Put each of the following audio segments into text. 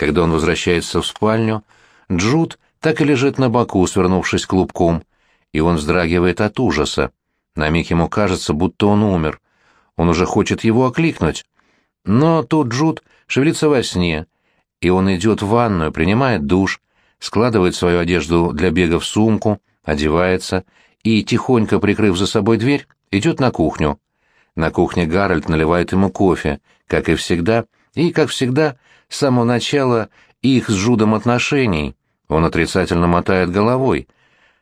Когда он возвращается в спальню, Джуд так и лежит на боку, свернувшись клубком, и он вздрагивает от ужаса. На миг ему кажется, будто он умер. Он уже хочет его окликнуть. Но тут Джуд шевелится во сне, и он идет в ванную, принимает душ, складывает свою одежду для бега в сумку, одевается и, тихонько прикрыв за собой дверь, идет на кухню. На кухне Гарольд наливает ему кофе, как и всегда, и, как всегда, с самого начала их с Жудом отношений. Он отрицательно мотает головой,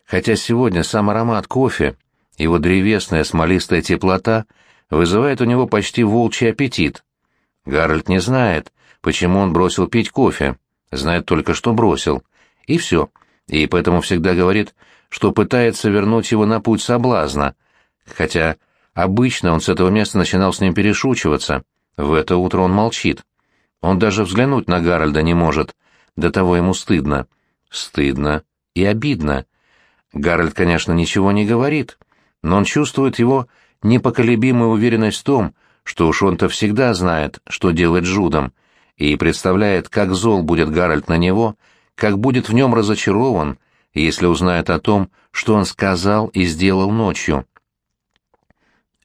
хотя сегодня сам аромат кофе, его древесная смолистая теплота вызывает у него почти волчий аппетит. Гарольд не знает, почему он бросил пить кофе, знает только, что бросил. И все. И поэтому всегда говорит, что пытается вернуть его на путь соблазна, хотя обычно он с этого места начинал с ним перешучиваться. В это утро он молчит. Он даже взглянуть на Гарольда не может, до того ему стыдно. Стыдно и обидно. Гарольд, конечно, ничего не говорит, но он чувствует его непоколебимую уверенность в том, что уж он-то всегда знает, что делать Джудом, и представляет, как зол будет Гарольд на него, как будет в нем разочарован, если узнает о том, что он сказал и сделал ночью.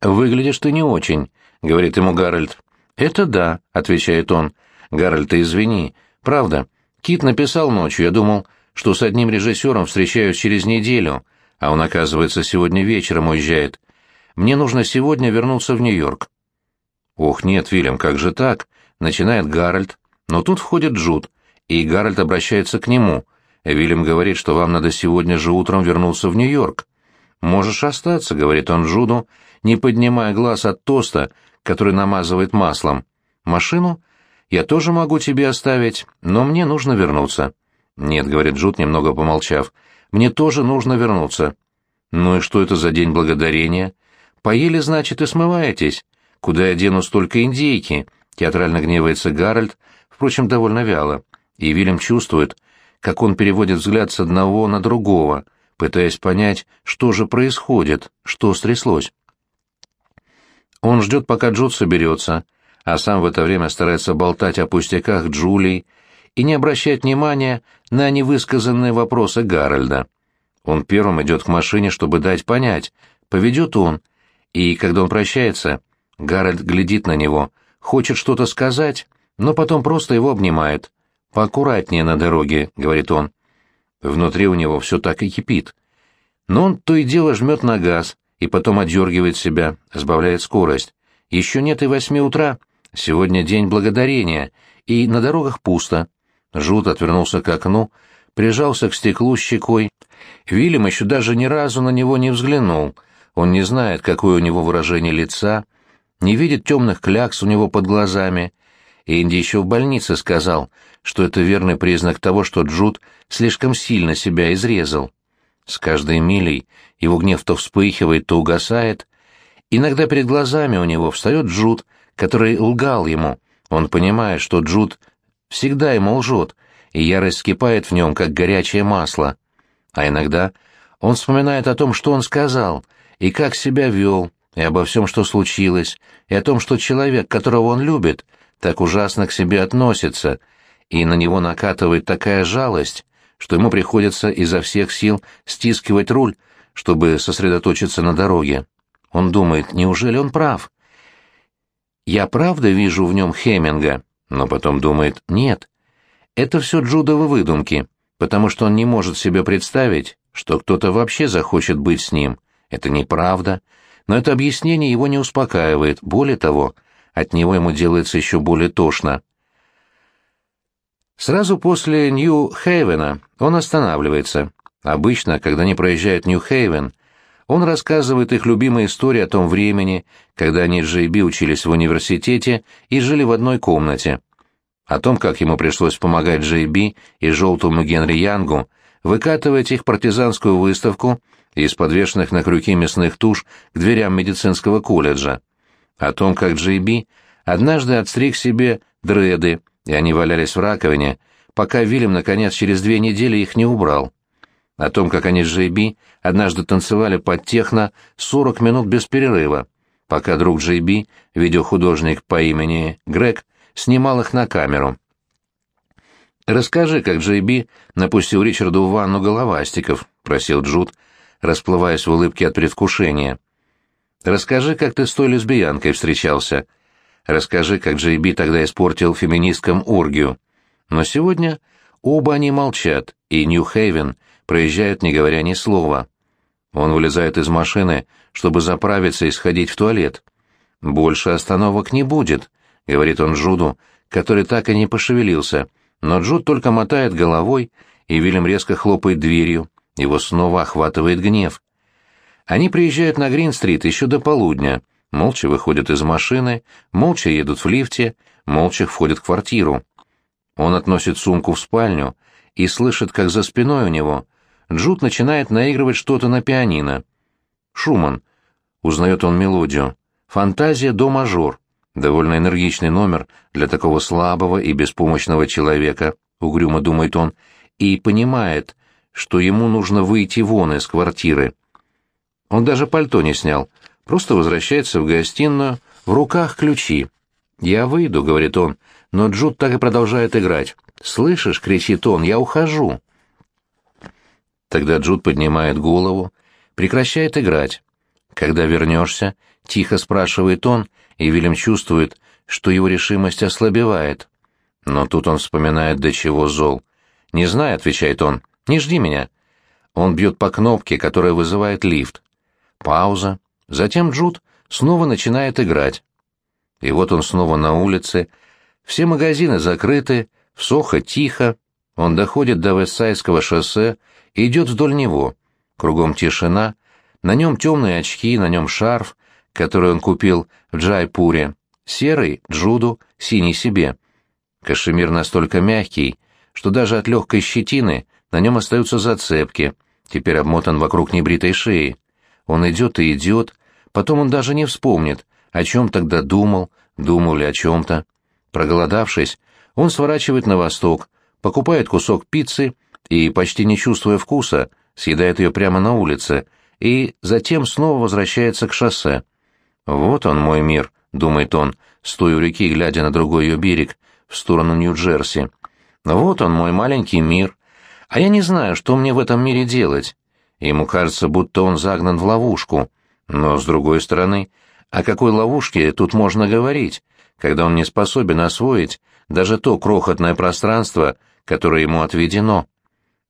«Выглядишь ты не очень», — говорит ему Гарольд. «Это да», — отвечает он. «Гарольд, ты извини. Правда. Кит написал ночью, я думал, что с одним режиссером встречаюсь через неделю, а он, оказывается, сегодня вечером уезжает. Мне нужно сегодня вернуться в Нью-Йорк». «Ох, нет, Виллем, как же так?» — начинает Гарольд. Но тут входит Джуд, и Гарольд обращается к нему. Вильям говорит, что вам надо сегодня же утром вернуться в Нью-Йорк. «Можешь остаться», — говорит он Джуду, не поднимая глаз от тоста, который намазывает маслом. «Машину? Я тоже могу тебе оставить, но мне нужно вернуться». «Нет», — говорит Джуд, немного помолчав, — «мне тоже нужно вернуться». «Ну и что это за день благодарения?» «Поели, значит, и смываетесь. Куда я дену столько индейки?» Театрально гневается Гарольд, впрочем, довольно вяло. И Вильям чувствует, как он переводит взгляд с одного на другого, пытаясь понять, что же происходит, что стряслось. Он ждет, пока Джуд соберется, а сам в это время старается болтать о пустяках Джулии и не обращать внимания на невысказанные вопросы Гарольда. Он первым идет к машине, чтобы дать понять, поведет он, и, когда он прощается, Гарольд глядит на него, хочет что-то сказать, но потом просто его обнимает. «Поаккуратнее на дороге», — говорит он. Внутри у него все так и кипит. Но он то и дело жмет на газ, и потом отдергивает себя, сбавляет скорость. Еще нет и восьми утра. Сегодня день благодарения, и на дорогах пусто. Жут отвернулся к окну, прижался к стеклу щекой. Вильям еще даже ни разу на него не взглянул. Он не знает, какое у него выражение лица, не видит темных клякс у него под глазами. Энди еще в больнице сказал, что это верный признак того, что Джуд слишком сильно себя изрезал. С каждой милей его гнев то вспыхивает, то угасает. Иногда перед глазами у него встает Джуд, который лгал ему. Он понимает, что Джуд всегда ему лжет, и ярость скипает в нем, как горячее масло. А иногда он вспоминает о том, что он сказал, и как себя вел, и обо всем, что случилось, и о том, что человек, которого он любит, так ужасно к себе относится, и на него накатывает такая жалость, что ему приходится изо всех сил стискивать руль, чтобы сосредоточиться на дороге. Он думает, неужели он прав? Я правда вижу в нем Хеминга, но потом думает, нет. Это все Джудовы выдумки, потому что он не может себе представить, что кто-то вообще захочет быть с ним. Это неправда. Но это объяснение его не успокаивает, более того, от него ему делается еще более тошно. Сразу после Нью-Хейвена он останавливается. Обычно, когда они проезжают Нью-Хейвен, он рассказывает их любимые истории о том времени, когда они с Джейби учились в университете и жили в одной комнате. О том, как ему пришлось помогать Джейби и желтому Генри Янгу выкатывать их партизанскую выставку из подвешенных на крюки мясных туш к дверям медицинского колледжа. О том, как Джейби однажды отстриг себе дреды, и они валялись в раковине, пока Вильям, наконец, через две недели их не убрал. О том, как они с Джейби однажды танцевали под техно 40 минут без перерыва, пока друг Джейби, видеохудожник по имени Грег, снимал их на камеру. «Расскажи, как Джей Би напустил Ричарду в ванну головастиков», — просил Джуд, расплываясь в улыбке от предвкушения. «Расскажи, как ты с той лесбиянкой встречался. Расскажи, как Джей Би тогда испортил феминисткам оргию. Но сегодня оба они молчат, и Нью-Хейвен проезжают, не говоря ни слова. Он вылезает из машины, чтобы заправиться и сходить в туалет. «Больше остановок не будет», — говорит он Джуду, который так и не пошевелился, но Джуд только мотает головой, и Вильям резко хлопает дверью, его снова охватывает гнев. Они приезжают на Грин-стрит еще до полудня, молча выходят из машины, молча едут в лифте, молча входят в квартиру. Он относит сумку в спальню и слышит, как за спиной у него Джуд начинает наигрывать что-то на пианино. Шуман. Узнает он мелодию. «Фантазия до мажор». Довольно энергичный номер для такого слабого и беспомощного человека, угрюмо думает он, и понимает, что ему нужно выйти вон из квартиры. Он даже пальто не снял, просто возвращается в гостиную, в руках ключи. «Я выйду», — говорит он, но Джуд так и продолжает играть. «Слышишь?» — кричит он, — «я ухожу». Тогда Джуд поднимает голову, прекращает играть. «Когда вернешься?» — тихо спрашивает он, и Вильям чувствует, что его решимость ослабевает. Но тут он вспоминает, до чего зол. «Не знаю», — отвечает он, — «не жди меня». Он бьет по кнопке, которая вызывает лифт. Пауза. Затем Джуд снова начинает играть. И вот он снова на улице. Все магазины закрыты, в Сохо тихо. Он доходит до Вестсайдского шоссе и идет вдоль него. Кругом тишина, на нем темные очки, на нем шарф, который он купил в Джайпуре, серый — Джуду, синий себе. Кашемир настолько мягкий, что даже от легкой щетины на нем остаются зацепки, теперь обмотан вокруг небритой шеи. Он идет и идет, потом он даже не вспомнит, о чем тогда думал, думал ли о чем-то. Проголодавшись, он сворачивает на восток, покупает кусок пиццы и, почти не чувствуя вкуса, съедает ее прямо на улице, и затем снова возвращается к шоссе. «Вот он, мой мир», — думает он, стоя у реки, глядя на другой ее берег, в сторону Нью-Джерси. «Вот он, мой маленький мир. А я не знаю, что мне в этом мире делать». Ему кажется, будто он загнан в ловушку. Но, с другой стороны, о какой ловушке тут можно говорить, когда он не способен освоить даже то крохотное пространство, которое ему отведено?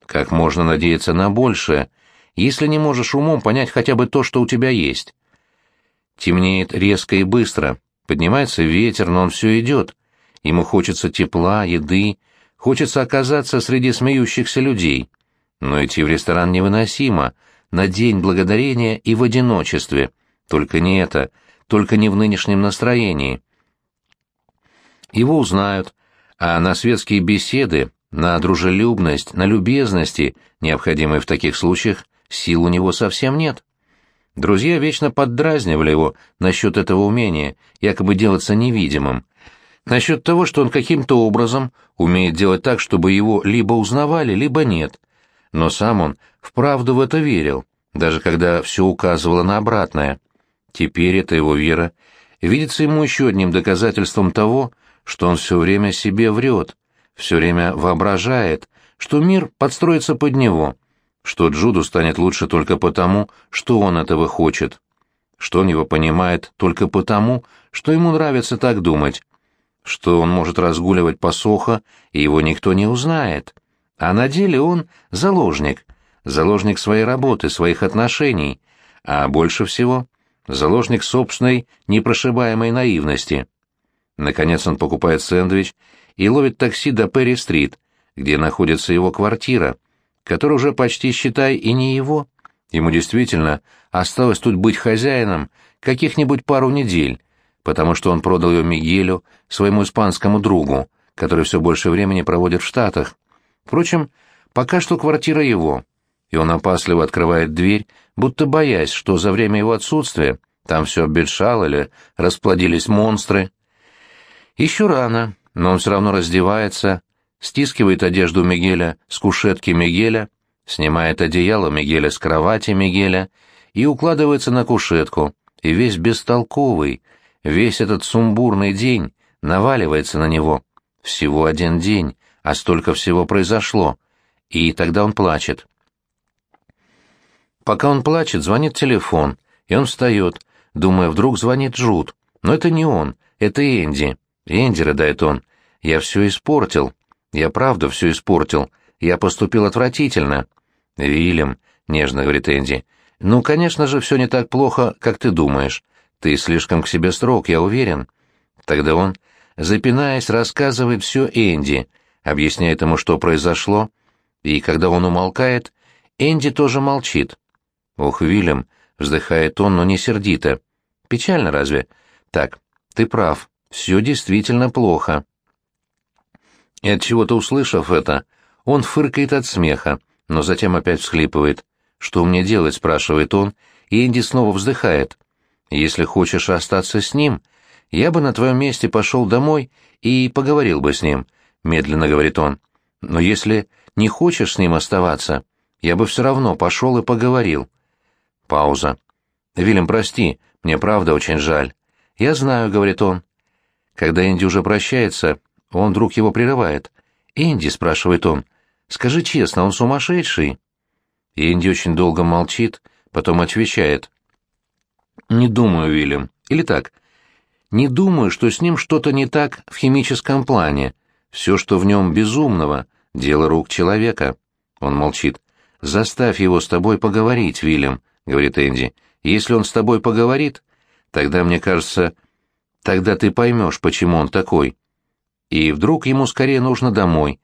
Как можно надеяться на большее, если не можешь умом понять хотя бы то, что у тебя есть? Темнеет резко и быстро, поднимается ветер, но он все идет. Ему хочется тепла, еды, хочется оказаться среди смеющихся людей. Но идти в ресторан невыносимо, на день благодарения и в одиночестве. Только не это, только не в нынешнем настроении. Его узнают, а на светские беседы на дружелюбность, на любезности, необходимые в таких случаях, сил у него совсем нет. Друзья вечно поддразнивали его насчет этого умения, якобы делаться невидимым. Насчет того, что он каким-то образом умеет делать так, чтобы его либо узнавали, либо нет. Но сам он вправду в это верил, даже когда все указывало на обратное. Теперь эта его вера видится ему еще одним доказательством того, что он все время себе врет, все время воображает, что мир подстроится под него, что Джуду станет лучше только потому, что он этого хочет, что он его понимает только потому, что ему нравится так думать, что он может разгуливать по Сохо, и его никто не узнает. А на деле он заложник, заложник своей работы, своих отношений, а больше всего заложник собственной непрошибаемой наивности. Наконец он покупает сэндвич и ловит такси до Перри-стрит, где находится его квартира, которая уже почти, считай, и не его. Ему действительно осталось тут быть хозяином каких-нибудь пару недель, потому что он продал ее Мигелю, своему испанскому другу, который все больше времени проводит в Штатах. Впрочем, пока что квартира его, и он опасливо открывает дверь, будто боясь, что за время его отсутствия там все обветшало или расплодились монстры. Еще рано, но он все равно раздевается, стискивает одежду Мигеля с кушетки Мигеля, снимает одеяло Мигеля с кровати Мигеля и укладывается на кушетку, и весь бестолковый, весь этот сумбурный день наваливается на него. Всего один день, а столько всего произошло. И тогда он плачет. Пока он плачет, звонит телефон, и он встает, думая, вдруг звонит Джуд. Но это не он, это Энди. «Энди», — рыдает он, — «я все испортил. Я правда все испортил. Я поступил отвратительно». «Вильям», — нежно говорит Энди, — «ну, конечно же, все не так плохо, как ты думаешь. Ты слишком к себе строг, я уверен». Тогда он, запинаясь, рассказывает все Энди, объясняет ему, что произошло, и когда он умолкает, Энди тоже молчит. «Ох, Вильям», — вздыхает он, но не сердито. «Печально разве?» «Так, ты прав, все действительно плохо». И от чего-то услышав это, он фыркает от смеха, но затем опять всхлипывает. «Что мне делать?» — спрашивает он, и Энди снова вздыхает. «Если хочешь остаться с ним, я бы на твоем месте пошел домой и поговорил бы с ним», — медленно говорит он. «Но если не хочешь с ним оставаться, я бы все равно пошел и поговорил». Пауза. «Вильям, прости, мне правда очень жаль». «Я знаю», — говорит он. Когда Энди уже прощается, он вдруг его прерывает. «Энди», — спрашивает он, — «скажи честно, он сумасшедший?» Энди очень долго молчит, потом отвечает. «Не думаю, Вильям. Или так. Не думаю, что с ним что-то не так в химическом плане. Все, что в нем безумного, — дело рук человека». Он молчит. «Заставь его с тобой поговорить, Вильям», — говорит Энди. «Если он с тобой поговорит, тогда, мне кажется, тогда ты поймешь, почему он такой». И вдруг ему скорее нужно домой.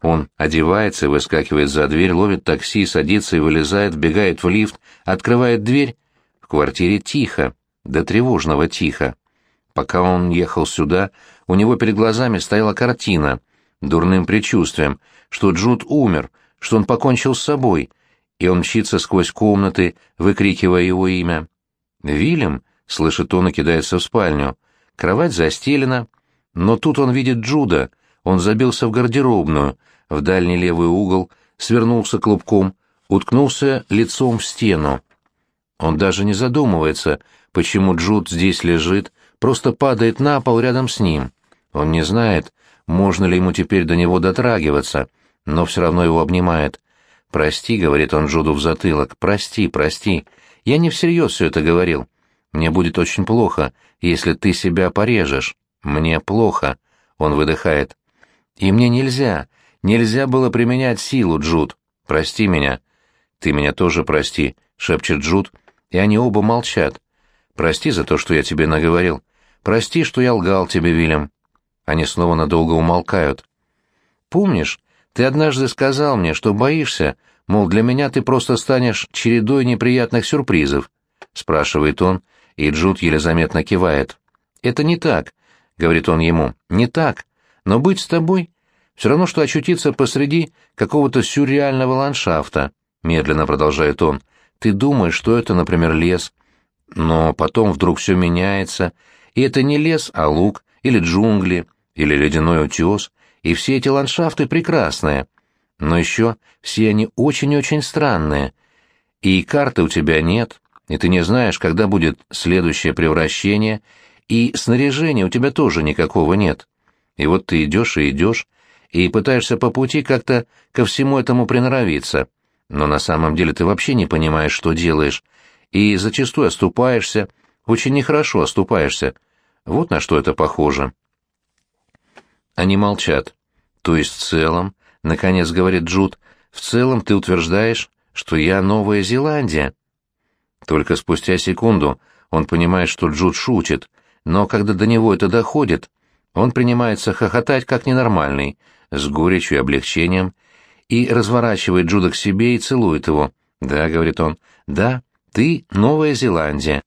Он одевается, выскакивает за дверь, ловит такси, садится и вылезает, вбегает в лифт, открывает дверь. В квартире тихо, до тревожного тихо. Пока он ехал сюда, у него перед глазами стояла картина, дурным предчувствием, что Джуд умер, что он покончил с собой — и он мчится сквозь комнаты, выкрикивая его имя. «Вильям?» — слышит он и кидается в спальню. Кровать застелена, но тут он видит Джуда. Он забился в гардеробную, в дальний левый угол, свернулся клубком, уткнулся лицом в стену. Он даже не задумывается, почему Джуд здесь лежит, просто падает на пол рядом с ним. Он не знает, можно ли ему теперь до него дотрагиваться, но все равно его обнимает. «Прости», — говорит он Джуду в затылок, — «прости, прости. Я не всерьез все это говорил. Мне будет очень плохо, если ты себя порежешь. Мне плохо», — он выдыхает. «И мне нельзя, нельзя было применять силу, Джуд. Прости меня». «Ты меня тоже прости», — шепчет Джуд, и они оба молчат. «Прости за то, что я тебе наговорил. Прости, что я лгал тебе, Вильям». Они снова надолго умолкают. «Помнишь, ты однажды сказал мне, что боишься, мол, для меня ты просто станешь чередой неприятных сюрпризов, — спрашивает он, и Джуд еле заметно кивает. «Это не так», — говорит он ему, — «не так. Но быть с тобой — все равно, что очутиться посреди какого-то сюрреального ландшафта», — медленно продолжает он. «Ты думаешь, что это, например, лес, но потом вдруг все меняется, и это не лес, а луг, или джунгли, или ледяной утес, и все эти ландшафты прекрасные. Но еще все они очень-очень странные. И карты у тебя нет, и ты не знаешь, когда будет следующее превращение, и снаряжения у тебя тоже никакого нет. И вот ты идешь и идешь, и пытаешься по пути как-то ко всему этому приноровиться, но на самом деле ты вообще не понимаешь, что делаешь, и зачастую оступаешься, очень нехорошо оступаешься. Вот на что это похоже. Они молчат. То есть в целом, наконец говорит Джуд, в целом ты утверждаешь, что я Новая Зеландия. Только спустя секунду он понимает, что Джуд шутит, но когда до него это доходит, он принимается хохотать как ненормальный, с горечью и облегчением, и разворачивает Джуда к себе и целует его. «Да», — говорит он, — «да, ты Новая Зеландия».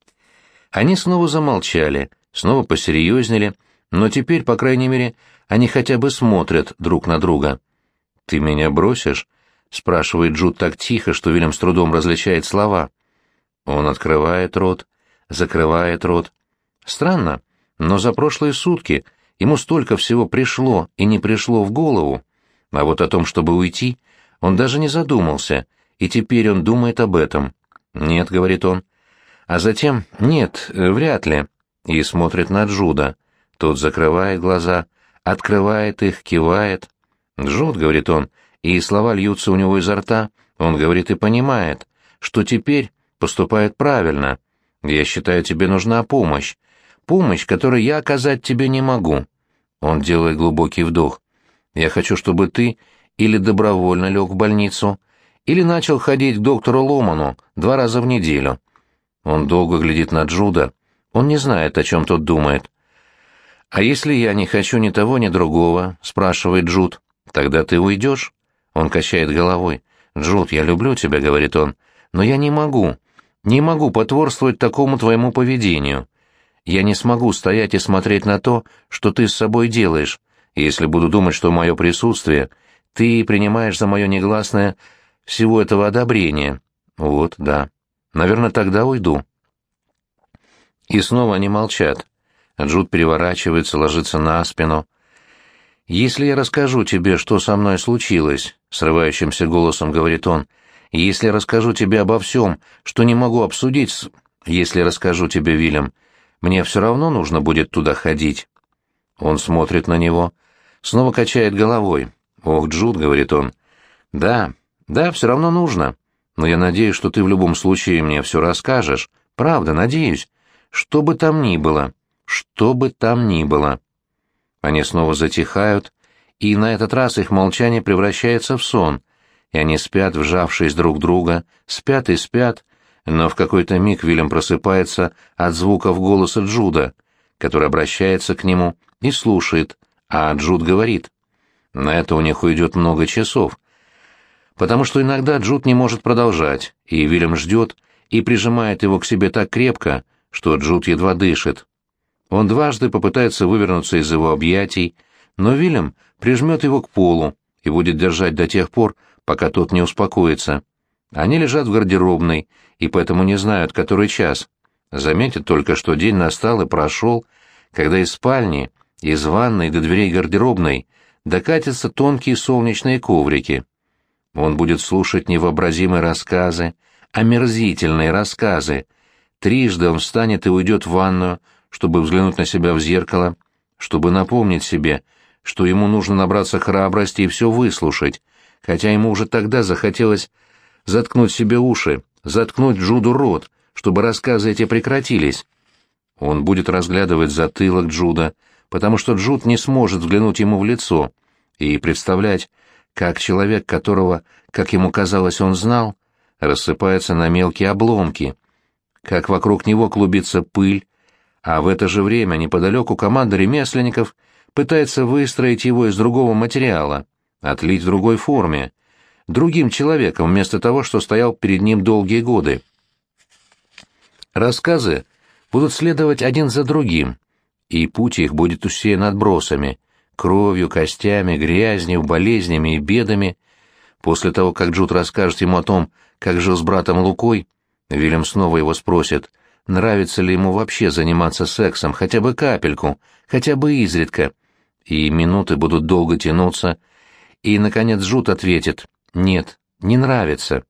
Они снова замолчали, снова посерьезнели, но теперь, по крайней мере, они хотя бы смотрят друг на друга. «Ты меня бросишь?» — спрашивает Джуд так тихо, что Вильям с трудом различает слова. Он открывает рот, закрывает рот. Странно, но за прошлые сутки ему столько всего пришло и не пришло в голову. А вот о том, чтобы уйти, он даже не задумался, и теперь он думает об этом. «Нет», — говорит он. А затем «нет, вряд ли», и смотрит на Джуда. Тот закрывает глаза, открывает их, кивает. «Джуд», — говорит он, и слова льются у него изо рта, он говорит и понимает, что теперь поступает правильно. Я считаю, тебе нужна помощь. Помощь, которую я оказать тебе не могу. Он делает глубокий вдох. Я хочу, чтобы ты или добровольно лег в больницу, или начал ходить к доктору Ломану два раза в неделю. Он долго глядит на Джуда. Он не знает, о чем тот думает. «А если я не хочу ни того, ни другого?» — спрашивает Джуд. «Тогда ты уйдешь?» Он качает головой. «Джуд, я люблю тебя», — говорит он, — «но я не могу, не могу потворствовать такому твоему поведению. Я не смогу стоять и смотреть на то, что ты с собой делаешь, если буду думать, что мое присутствие ты принимаешь за мое негласное всего этого одобрения. Вот, да. Наверное, тогда уйду». И снова они молчат. Джуд переворачивается, ложится на спину. «Если я расскажу тебе, что со мной случилось», — срывающимся голосом говорит он, — «если расскажу тебе обо всем, что не могу обсудить. Если расскажу тебе, Вильям, мне все равно нужно будет туда ходить». Он смотрит на него, снова качает головой. «Ох, Джуд», — говорит он, — «да, да, все равно нужно. Но я надеюсь, что ты в любом случае мне все расскажешь. Правда, надеюсь. Что бы там ни было» что бы там ни было. Они снова затихают, и на этот раз их молчание превращается в сон, и они спят, вжавшись друг друга, спят и спят, но в какой-то миг Вильям просыпается от звуков голоса Джуда, который обращается к нему и слушает, а Джуд говорит. На это у них уйдет много часов, потому что иногда Джуд не может продолжать, и Вильям ждет и прижимает его к себе так крепко, что Джуд едва дышит. Он дважды попытается вывернуться из его объятий, но Вильям прижмет его к полу и будет держать до тех пор, пока тот не успокоится. Они лежат в гардеробной и поэтому не знают, который час. Заметят только, что день настал и прошел, когда из спальни, из ванной до дверей гардеробной докатятся тонкие солнечные коврики. Он будет слушать невообразимые рассказы, омерзительные рассказы. Трижды он встанет и уйдет в ванную, чтобы взглянуть на себя в зеркало, чтобы напомнить себе, что ему нужно набраться храбрости и все выслушать, хотя ему уже тогда захотелось заткнуть себе уши, заткнуть Джуду рот, чтобы рассказы эти прекратились. Он будет разглядывать затылок Джуда, потому что Джуд не сможет взглянуть ему в лицо и представлять, как человек, которого, как ему казалось, он знал, рассыпается на мелкие обломки, как вокруг него клубится пыль, а в это же время неподалеку команда ремесленников пытается выстроить его из другого материала, отлить в другой форме, другим человеком вместо того, что стоял перед ним долгие годы. Рассказы будут следовать один за другим, и путь их будет усеян отбросами, кровью, костями, грязнью, болезнями и бедами. После того, как Джуд расскажет ему о том, как жил с братом Лукой, Вильям снова его спросит, нравится ли ему вообще заниматься сексом, хотя бы капельку, хотя бы изредка. И минуты будут долго тянуться, и, наконец, Жут ответит «Нет, не нравится.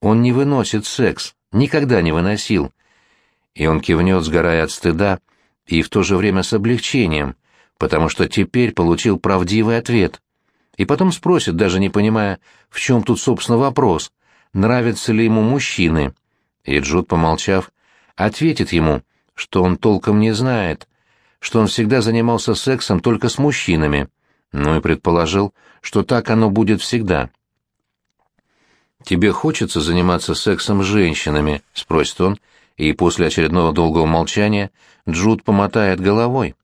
Он не выносит секс, никогда не выносил». И он кивнет, сгорая от стыда, и в то же время с облегчением, потому что теперь получил правдивый ответ. И потом спросит, даже не понимая, в чем тут, собственно, вопрос, нравятся ли ему мужчины. И Джуд, помолчав, ответит ему, что он толком не знает, что он всегда занимался сексом только с мужчинами, ну и предположил, что так оно будет всегда. «Тебе хочется заниматься сексом с женщинами?» — спросит он, и после очередного долгого молчания Джуд помотает головой.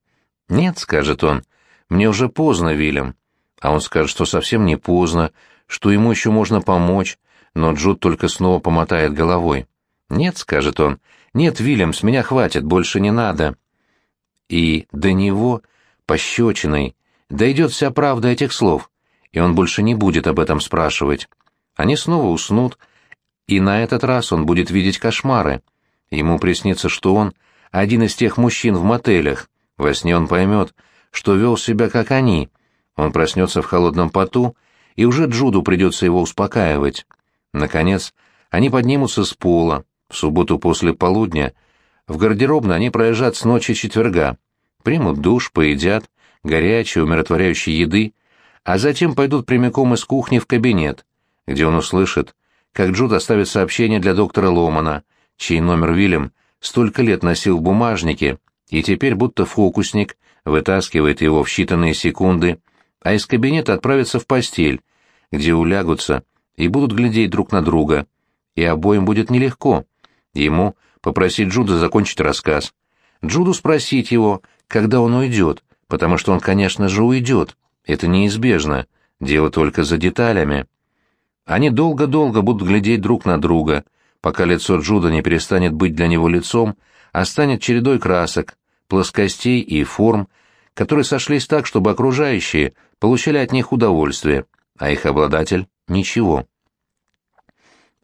«Нет», — скажет он, — «мне уже поздно, Вильям». А он скажет, что совсем не поздно, что ему еще можно помочь, но Джуд только снова помотает головой. «Нет», — скажет он, «Нет, Вильям, с меня хватит, больше не надо». И до него, пощечиной, дойдет вся правда этих слов, и он больше не будет об этом спрашивать. Они снова уснут, и на этот раз он будет видеть кошмары. Ему приснится, что он один из тех мужчин в мотелях. Во сне он поймет, что вел себя как они. Он проснется в холодном поту, и уже Джуду придется его успокаивать. Наконец, они поднимутся с пола, в субботу после полудня в гардеробной они проезжат с ночи четверга, примут душ, поедят, горячей, умиротворяющей еды, а затем пойдут прямиком из кухни в кабинет, где он услышит, как Джуд оставит сообщение для доктора Ломана, чей номер Вильям столько лет носил в бумажнике и теперь будто фокусник вытаскивает его в считанные секунды, а из кабинета отправится в постель, где улягутся и будут глядеть друг на друга, и обоим будет нелегко. Ему попросить Джуда закончить рассказ. Джуду спросить его, когда он уйдет, потому что он, конечно же, уйдет. Это неизбежно. Дело только за деталями. Они долго-долго будут глядеть друг на друга, пока лицо Джуда не перестанет быть для него лицом, а станет чередой красок, плоскостей и форм, которые сошлись так, чтобы окружающие получали от них удовольствие, а их обладатель — ничего.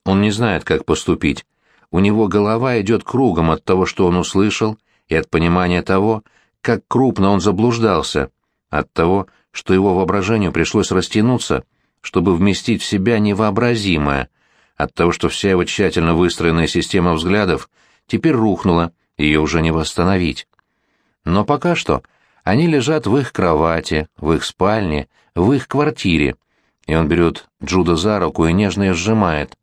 Он не знает, как поступить. У него голова идет кругом от того, что он услышал, и от понимания того, как крупно он заблуждался, от того, что его воображению пришлось растянуться, чтобы вместить в себя невообразимое, от того, что вся его тщательно выстроенная система взглядов теперь рухнула, ее уже не восстановить. Но пока что они лежат в их кровати, в их спальне, в их квартире, и он берет Джуда за руку и нежно ее сжимает.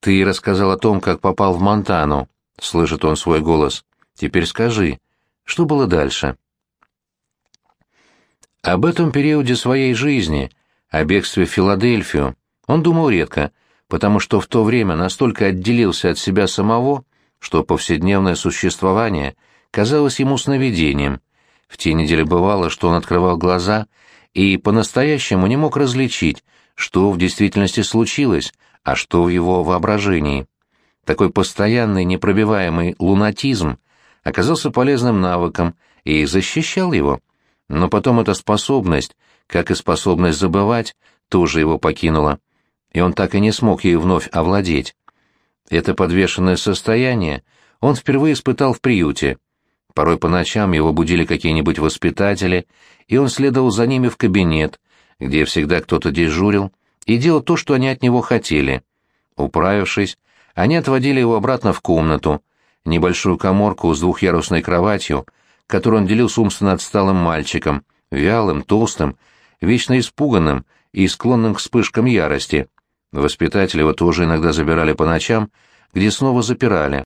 «Ты рассказал о том, как попал в Монтану», — слышит он свой голос. «Теперь скажи, что было дальше?» Об этом периоде своей жизни, о бегстве в Филадельфию, он думал редко, потому что в то время настолько отделился от себя самого, что повседневное существование казалось ему сновидением. В те недели бывало, что он открывал глаза и по-настоящему не мог различить, что в действительности случилось, а что в его воображении. Такой постоянный непробиваемый лунатизм оказался полезным навыком и защищал его. Но потом эта способность, как и способность забывать, тоже его покинула, и он так и не смог ею вновь овладеть. Это подвешенное состояние он впервые испытал в приюте. Порой по ночам его будили какие-нибудь воспитатели, и он следовал за ними в кабинет, где всегда кто-то дежурил, и делал то, что они от него хотели. Управившись, они отводили его обратно в комнату, небольшую коморку с двухъярусной кроватью, которую он делил с умственно отсталым мальчиком, вялым, толстым, вечно испуганным и склонным к вспышкам ярости. Воспитатели его тоже иногда забирали по ночам, где снова запирали.